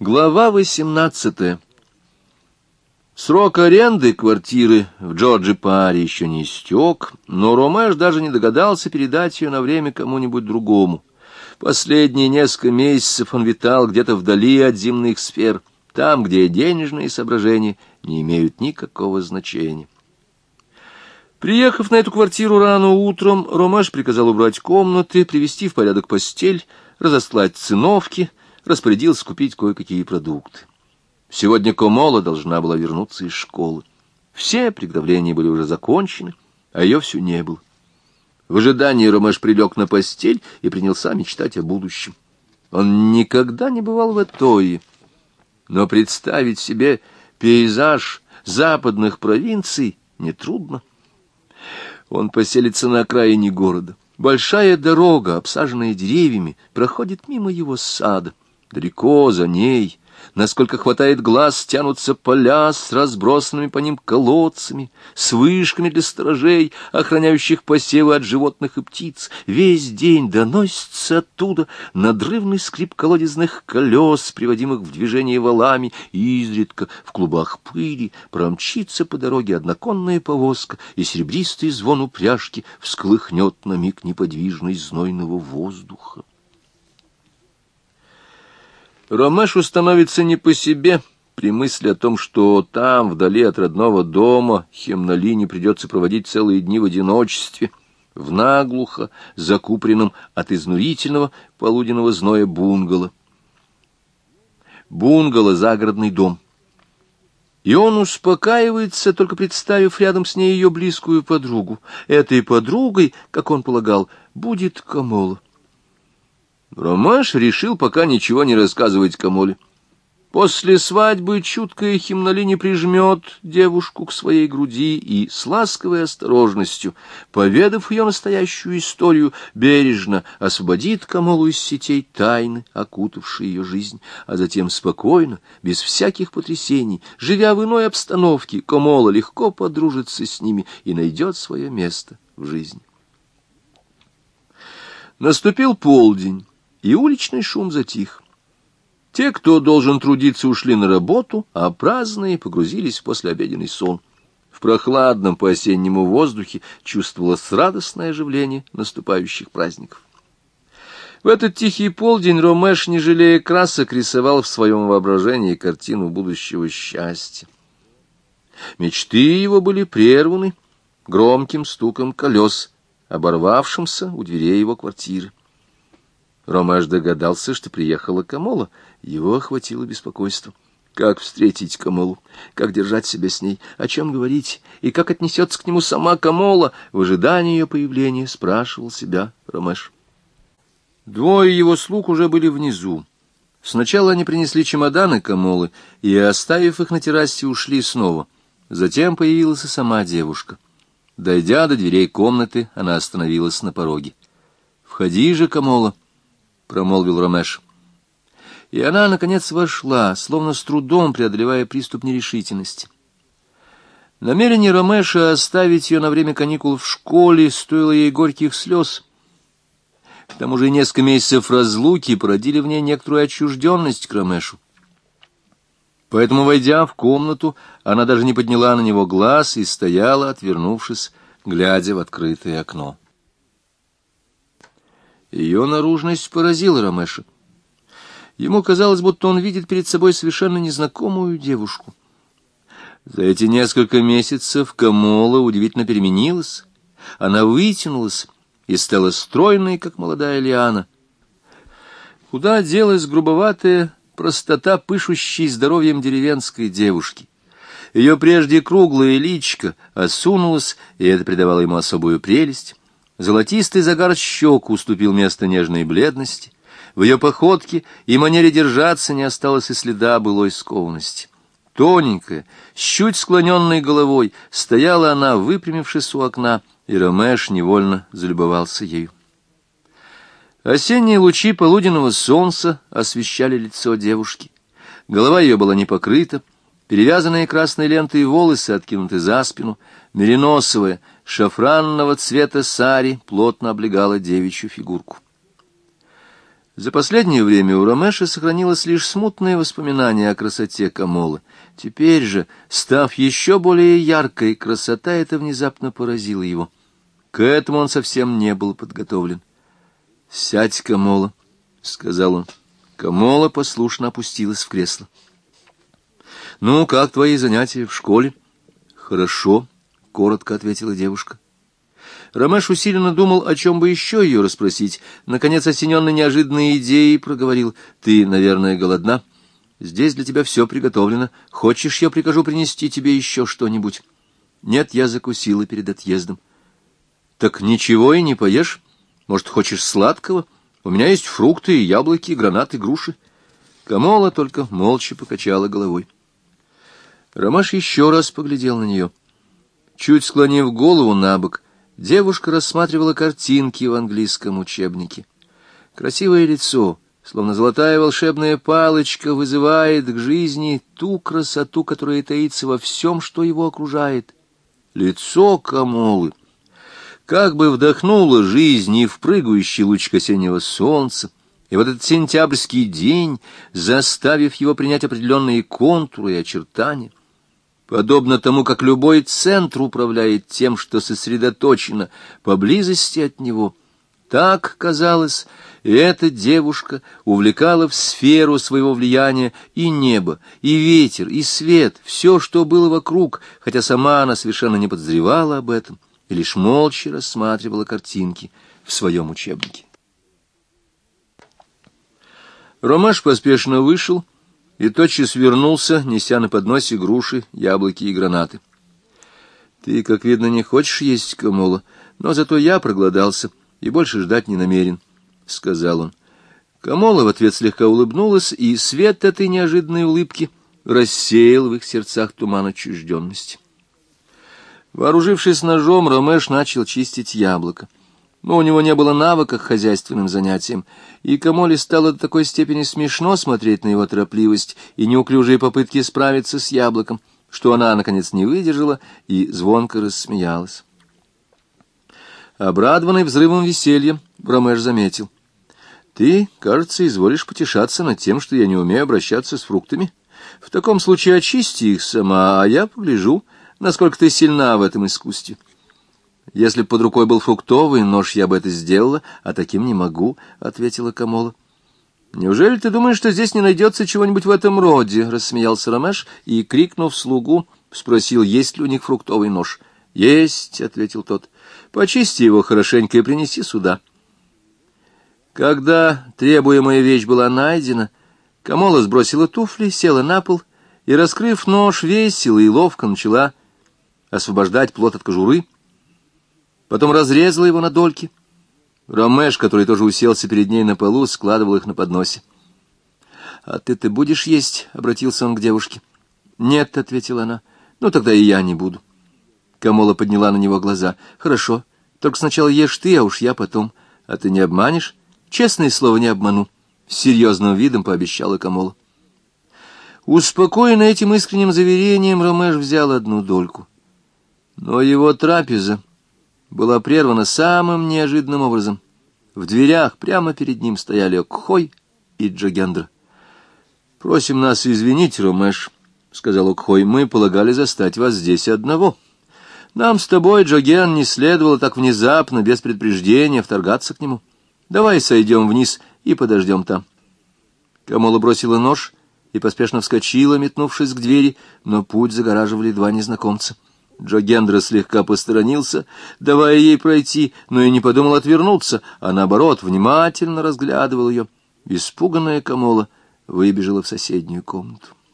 Глава 18 Срок аренды квартиры в Джорджи Паре еще не истек, но Ромеш даже не догадался передать ее на время кому-нибудь другому. Последние несколько месяцев он витал где-то вдали от земных сфер, там, где денежные соображения не имеют никакого значения. Приехав на эту квартиру рано утром, Ромаш приказал убрать комнаты, привести в порядок постель, разослать циновки — распорядился купить кое-какие продукты. Сегодня Комола должна была вернуться из школы. Все приготовления были уже закончены, а ее все не было. В ожидании Ромеш прилег на постель и принялся мечтать о будущем. Он никогда не бывал в Этое, но представить себе пейзаж западных провинций нетрудно. Он поселится на окраине города. Большая дорога, обсаженная деревьями, проходит мимо его сада. Далеко за ней, насколько хватает глаз, тянутся поля с разбросанными по ним колодцами, с вышками для сторожей, охраняющих посевы от животных и птиц. Весь день доносится оттуда надрывный скрип колодезных колес, приводимых в движение валами, и изредка в клубах пыли промчится по дороге одноконная повозка, и серебристый звон упряжки всколыхнет на миг неподвижность знойного воздуха. Ромешу становится не по себе при мысли о том, что там, вдали от родного дома, Хемнолине придется проводить целые дни в одиночестве, в наглухо закупленном от изнурительного полуденного зноя бунгало. Бунгало — загородный дом. И он успокаивается, только представив рядом с ней ее близкую подругу. Этой подругой, как он полагал, будет Камола. Ромаш решил пока ничего не рассказывать Камоле. После свадьбы чуткая Химнали прижмет девушку к своей груди и с ласковой осторожностью, поведав ее настоящую историю, бережно освободит Камолу из сетей тайны, окутавшей ее жизнь, а затем спокойно, без всяких потрясений, живя в иной обстановке, Камола легко подружится с ними и найдет свое место в жизни. Наступил полдень и уличный шум затих. Те, кто должен трудиться, ушли на работу, а праздные погрузились в послеобеденный сон. В прохладном по-осеннему воздухе чувствовалось радостное оживление наступающих праздников. В этот тихий полдень Ромеш, не жалея красок, рисовал в своем воображении картину будущего счастья. Мечты его были прерваны громким стуком колес, оборвавшимся у дверей его квартиры. Ромаш догадался, что приехала Камола. Его охватило беспокойство. Как встретить Камолу? Как держать себя с ней? О чем говорить? И как отнесется к нему сама Камола? В ожидании ее появления спрашивал себя Ромеш. Двое его слуг уже были внизу. Сначала они принесли чемоданы Камолы и, оставив их на террасе, ушли снова. Затем появилась и сама девушка. Дойдя до дверей комнаты, она остановилась на пороге. «Входи же, Камола!» — промолвил Ромеш. И она, наконец, вошла, словно с трудом преодолевая приступ нерешительности. Намерение Ромеша оставить ее на время каникул в школе стоило ей горьких слез. К тому же несколько месяцев разлуки породили в ней некоторую отчужденность к Ромешу. Поэтому, войдя в комнату, она даже не подняла на него глаз и стояла, отвернувшись, глядя в открытое окно. Ее наружность поразила Ромеша. Ему казалось, будто он видит перед собой совершенно незнакомую девушку. За эти несколько месяцев Камола удивительно переменилась. Она вытянулась и стала стройной, как молодая лиана. Куда делась грубоватая простота, пышущей здоровьем деревенской девушки? Ее прежде круглое личико осунулось, и это придавало ему особую прелесть. Золотистый загар щек уступил место нежной бледности. В ее походке и манере держаться не осталось и следа былой скованности. Тоненькая, с чуть склоненной головой, стояла она, выпрямившись у окна, и Ромеш невольно залюбовался ею. Осенние лучи полуденного солнца освещали лицо девушки. Голова ее была не покрыта, перевязанные красной лентой волосы откинуты за спину, мериносовая, шафранного цвета сари плотно облегала девичью фигурку. За последнее время у Ромеша сохранилось лишь смутное воспоминание о красоте Камолы. Теперь же, став еще более яркой, красота эта внезапно поразила его. К этому он совсем не был подготовлен. — Сядь, Камола, — сказал он. Камола послушно опустилась в кресло. — Ну, как твои занятия в школе? — Хорошо, — коротко ответила девушка. Ромеш усиленно думал, о чем бы еще ее расспросить. Наконец, осененный неожиданной идеей, проговорил. — Ты, наверное, голодна? Здесь для тебя все приготовлено. Хочешь, я прикажу принести тебе еще что-нибудь? — Нет, я закусила перед отъездом. — Так ничего и не поешь? Может, хочешь сладкого? У меня есть фрукты, яблоки, гранаты, груши. Камола только молча покачала головой. Ромаш еще раз поглядел на нее. Чуть склонив голову на бок, девушка рассматривала картинки в английском учебнике. Красивое лицо, словно золотая волшебная палочка, вызывает к жизни ту красоту, которая таится во всем, что его окружает. Лицо Камолы как бы вдохнуло жизнь и в прыгающий луч осеннего солнца, и вот этот сентябрьский день, заставив его принять определенные контуры и очертания, подобно тому, как любой центр управляет тем, что сосредоточено поблизости от него, так, казалось, и эта девушка увлекала в сферу своего влияния и небо, и ветер, и свет, все, что было вокруг, хотя сама она совершенно не подозревала об этом и лишь молча рассматривала картинки в своем учебнике. Ромаш поспешно вышел и тотчас вернулся, неся на подносе груши, яблоки и гранаты. — Ты, как видно, не хочешь есть камола, но зато я проголодался и больше ждать не намерен, — сказал он. Камола в ответ слегка улыбнулась, и свет этой неожиданной улыбки рассеял в их сердцах туман отчужденности. Вооружившись ножом, Ромеш начал чистить яблоко. Но у него не было навыка к хозяйственным занятиям, и Камоле стало до такой степени смешно смотреть на его торопливость и неуклюжие попытки справиться с яблоком, что она, наконец, не выдержала и звонко рассмеялась. Обрадованный взрывом веселья, Ромеш заметил. — Ты, кажется, изволишь потешаться над тем, что я не умею обращаться с фруктами. В таком случае очисти их сама, а я погляжу, — насколько ты сильна в этом искусстве. Если под рукой был фруктовый нож, я бы это сделала, а таким не могу, — ответила Камола. — Неужели ты думаешь, что здесь не найдется чего-нибудь в этом роде? — рассмеялся Ромеш и, крикнув слугу, спросил, есть ли у них фруктовый нож. — Есть, — ответил тот. — Почисти его хорошенько и принеси сюда. Когда требуемая вещь была найдена, Камола сбросила туфли, села на пол и, раскрыв нож, весело и ловко начала освобождать плод от кожуры, потом разрезала его на дольки. Ромеш, который тоже уселся перед ней на полу, складывал их на подносе. — А ты-ты будешь есть? — обратился он к девушке. — Нет, — ответила она. — Ну, тогда и я не буду. Камола подняла на него глаза. — Хорошо, только сначала ешь ты, а уж я потом. А ты не обманешь? Честное слово, не обману. С серьезным видом пообещала Камола. Успокоенный этим искренним заверением, Ромеш взял одну дольку. Но его трапеза была прервана самым неожиданным образом. В дверях прямо перед ним стояли Окхой и Джагендра. «Просим нас извинить, Ромеш», — сказал Окхой, — «мы полагали застать вас здесь одного. Нам с тобой, Джоген, не следовало так внезапно, без предупреждения, вторгаться к нему. Давай сойдем вниз и подождем там». Камола бросила нож и поспешно вскочила, метнувшись к двери, но путь загораживали два незнакомца. Джогендра слегка посторонился, давая ей пройти, но и не подумал отвернуться, а наоборот внимательно разглядывал ее. Испуганная Камола выбежала в соседнюю комнату.